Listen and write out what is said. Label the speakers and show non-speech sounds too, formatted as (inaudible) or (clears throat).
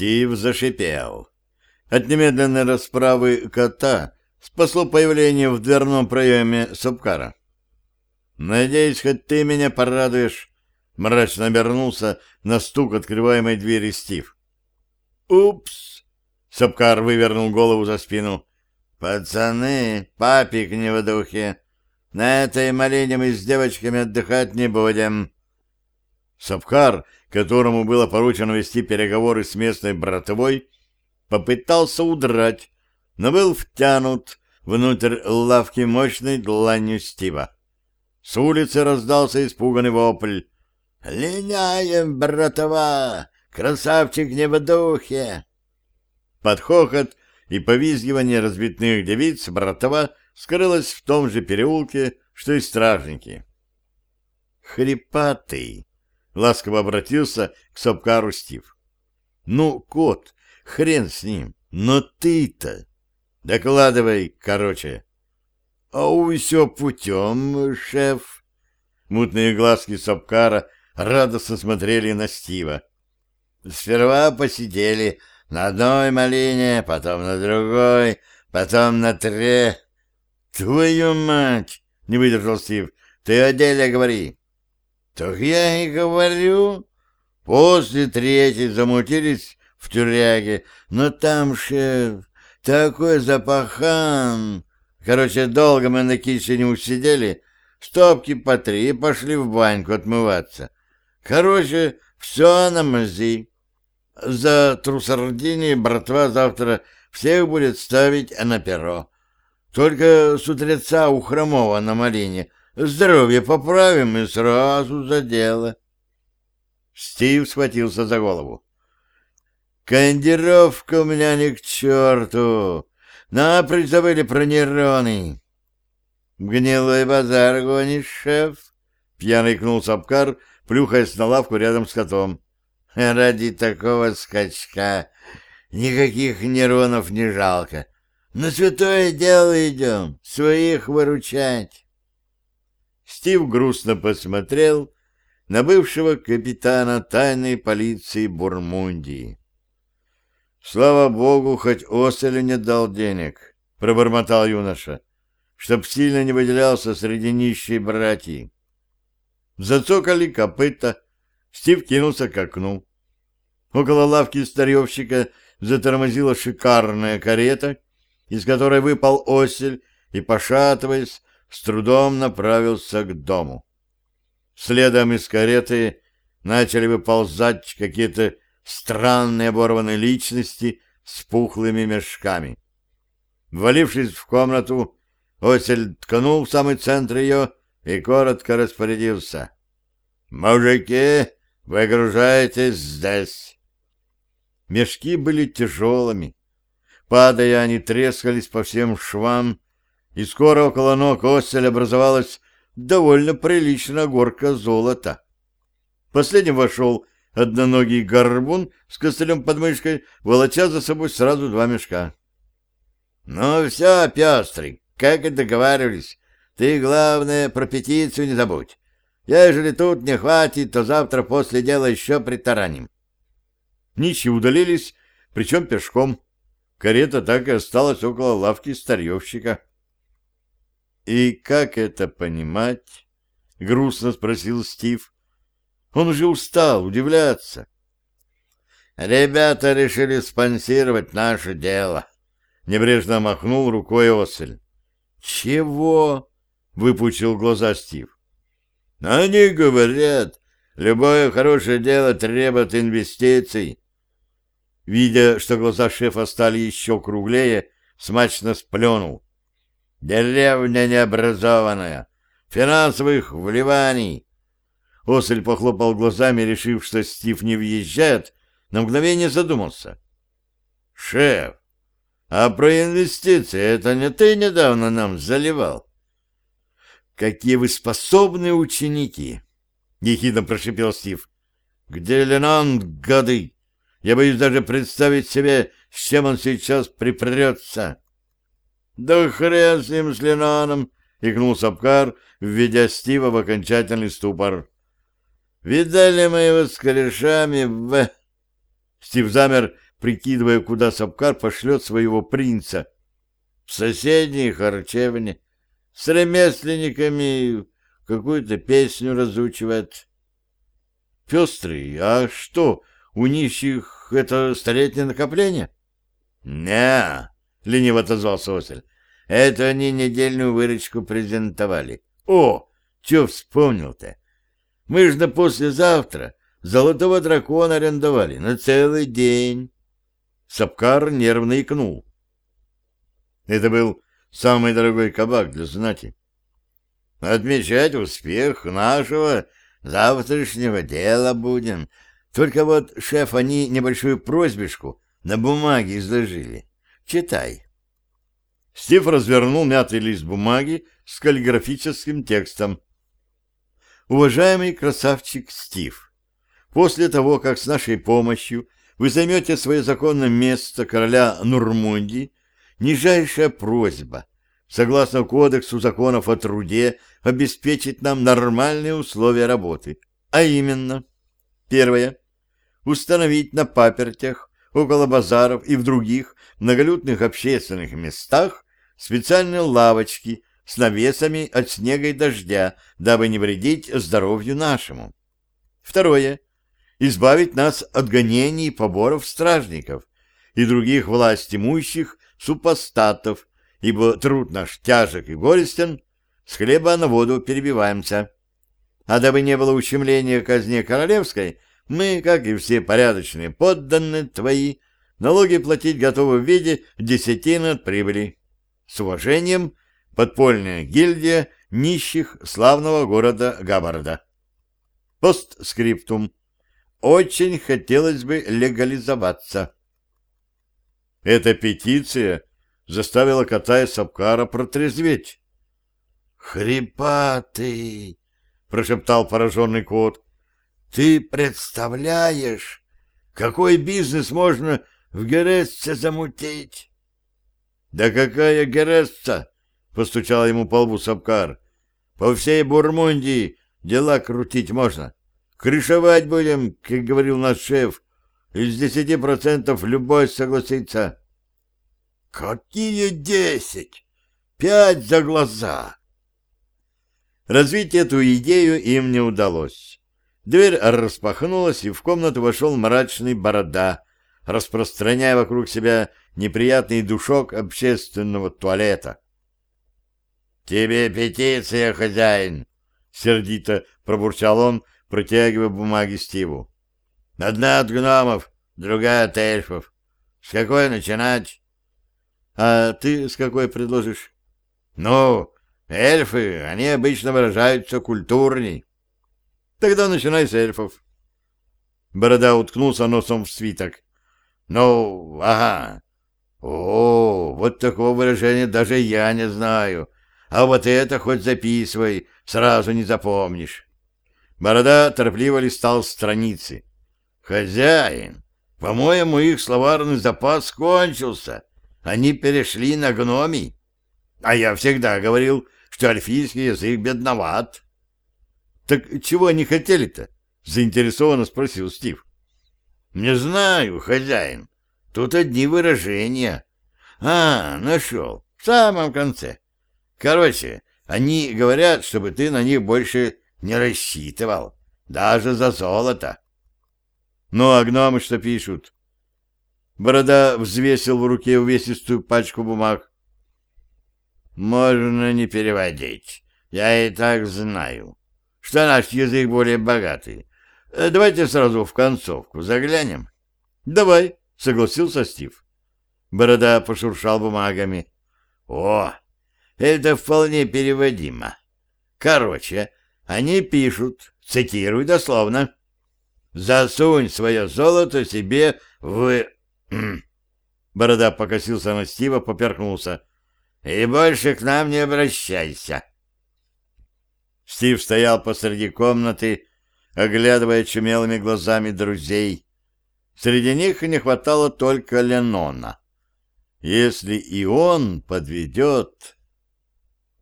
Speaker 1: Стив зашипел. От немедленной расправы кота спасло появление в дверном проеме Сапкара. «Надеюсь, хоть ты меня порадуешь», — мрачно обернулся на стук открываемой двери Стив. «Упс!» — Сапкар вывернул голову за спину. «Пацаны, папик не в духе. На этой малине мы с девочками отдыхать не будем». Сапкар, которому было поручено вести переговоры с местной братовой, попытался удрать, но был втянут внутрь лавки мощной дланью Стива. С улицы раздался испуганный вопль. «Линяем, братова! Красавчик не в духе!» Под хохот и повизгивание разбитных девиц братова скрылась в том же переулке, что и стражники. «Хрипатый!» — ласково обратился к Сапкару Стив. «Ну, кот, хрен с ним, но ты-то...» «Докладывай, короче». «А все путем, шеф». Мутные глазки Сапкара радостно смотрели на Стива. «Сперва посидели на одной малине, потом на другой, потом на тре...» «Твою мать!» — не выдержал Стив. «Ты о деле говори». Так я и говорю. После третьей замутились в тюряге, но там, шеф, такой запахан. Короче, долго мы на кисе не усидели, стопки по три и пошли в баньку отмываться. Короче, все на мази. За трусардини братва завтра всех будет ставить на перо. Только с утреца у Хромова на малине Здоровье поправим и сразу за дело. Стив схватился за голову. Кондировка у меня ни к черту. Напрочь забыли про нейроны. Гнилой базар гонишь, шеф? Пьяный кнул Сапкар, плюхаясь на лавку рядом с котом. Ради такого скачка никаких нейронов не жалко. На святое дело идем, своих выручать. Стив грустно посмотрел на бывшего капитана тайной полиции Бурмундии. «Слава богу, хоть Оселю не дал денег», — пробормотал юноша, чтоб сильно не выделялся среди нищей братьи. Зацокали копыта, Стив кинулся к окну. Около лавки старьевщика затормозила шикарная карета, из которой выпал осель и, пошатываясь, с трудом направился к дому. Следом из кареты начали выползать какие-то странные оборванные личности с пухлыми мешками. Ввалившись в комнату, Осель ткнул в самый центр ее и коротко распорядился. «Мужики, выгружайтесь здесь!» Мешки были тяжелыми. Падая, они трескались по всем швам, и скоро около ног Осель образовалась довольно приличная горка золота. Последним вошел одноногий горбун с костылем под мышкой, волоча за собой сразу два мешка. — Ну все, пестрый, как и договаривались, ты, главное, про петицию не забудь. Ежели тут не хватит, то завтра после дела еще притараним. Нищие удалились, причем пешком. Карета так и осталась около лавки старьевщика. «И как это понимать?» — грустно спросил Стив. Он уже устал удивляться. «Ребята решили спонсировать наше дело», — небрежно махнул рукой Осель. «Чего?» — выпучил глаза Стив. «Они говорят, любое хорошее дело требует инвестиций». Видя, что глаза шефа стали еще круглее, смачно сплюнул. Деревня необразованная, финансовых вливаний. Осель похлопал глазами, решив, что Стив не въезжает, на мгновение задумался. «Шеф, а про инвестиции это не ты недавно нам заливал?» «Какие вы способные ученики!» — ехидно прошипел Стив. «Где Ленант, годы? Я боюсь даже представить себе, с чем он сейчас припрется». «Да хрен с ним, с Ленаном!» — икнул Сапкар, введя Стива в окончательный ступор. «Видали мы его с корешами в...» Стив замер, прикидывая, куда Сапкар пошлет своего принца. В соседней харчевне с ремесленниками какую-то песню разучивает. Пестрый, а что, у нищих это столетнее накопление? Не, лениво отозвался Осель. Это они недельную выручку презентовали. О, что вспомнил-то? Мы ж на послезавтра золотого дракона арендовали на целый день. Сапкар нервно икнул. Это был самый дорогой кабак для знати. Отмечать успех нашего завтрашнего дела будем. Только вот, шеф, они небольшую просьбишку на бумаге изложили. Читай. Стив развернул мятый лист бумаги с каллиграфическим текстом. Уважаемый красавчик Стив, после того, как с нашей помощью вы займете свое законное место короля Нурмундии, нижайшая просьба, согласно Кодексу законов о труде, обеспечить нам нормальные условия работы. А именно, первое, установить на папертях, около базаров и в других многолюдных общественных местах специальные лавочки с навесами от снега и дождя, дабы не вредить здоровью нашему. Второе. Избавить нас от гонений и поборов стражников и других власть имущих супостатов, ибо труд наш тяжек и горестен, с хлеба на воду перебиваемся. А дабы не было ущемления казне королевской, мы, как и все порядочные подданные твои, налоги платить готовы в виде десятины от прибыли. С уважением, подпольная гильдия нищих славного города Габарда. Постскриптум. Очень хотелось бы легализоваться. Эта петиция заставила кота и Сапкара протрезветь. «Хрипатый!» — прошептал пораженный кот. «Ты представляешь, какой бизнес можно в Гересце замутить?» «Да какая Гересца?» — постучал ему по лбу Сапкар. «По всей Бурмундии дела крутить можно. Крышевать будем, как говорил наш шеф. Из десяти процентов любой согласится». «Какие десять? Пять за глаза!» Развить эту идею им не удалось. Дверь распахнулась, и в комнату вошел мрачный борода, распространяя вокруг себя неприятный душок общественного туалета. «Тебе петиция, хозяин!» — сердито пробурчал он, протягивая бумаги Стиву. «Одна от гномов, другая от эльфов. С какой начинать?» «А ты с какой предложишь?» «Ну, эльфы, они обычно выражаются культурней». Тогда начинай с эльфов. Борода уткнулся носом в свиток. Ну, ага. О, вот такого выражения даже я не знаю. А вот это хоть записывай, сразу не запомнишь. Борода торопливо листал страницы. Хозяин, по-моему, их словарный запас кончился. Они перешли на гномий. А я всегда говорил, что альфийский язык бедноват. «Так чего они хотели-то?» — заинтересованно спросил Стив. «Не знаю, хозяин. Тут одни выражения. А, нашел. В самом конце. Короче, они говорят, чтобы ты на них больше не рассчитывал. Даже за золото». «Ну, а гномы что пишут?» Борода взвесил в руке увесистую пачку бумаг. «Можно не переводить. Я и так знаю что наш язык более богатый. Э, давайте сразу в концовку заглянем. — Давай, — согласился Стив. Борода пошуршал бумагами. — О, это вполне переводимо. Короче, они пишут, цитирую дословно, «Засунь свое золото себе в...» (clears throat) Борода покосился на Стива, поперхнулся. «И больше к нам не обращайся». Стив стоял посреди комнаты, оглядывая чумелыми глазами друзей. Среди них не хватало только Ленона. Если и он подведет...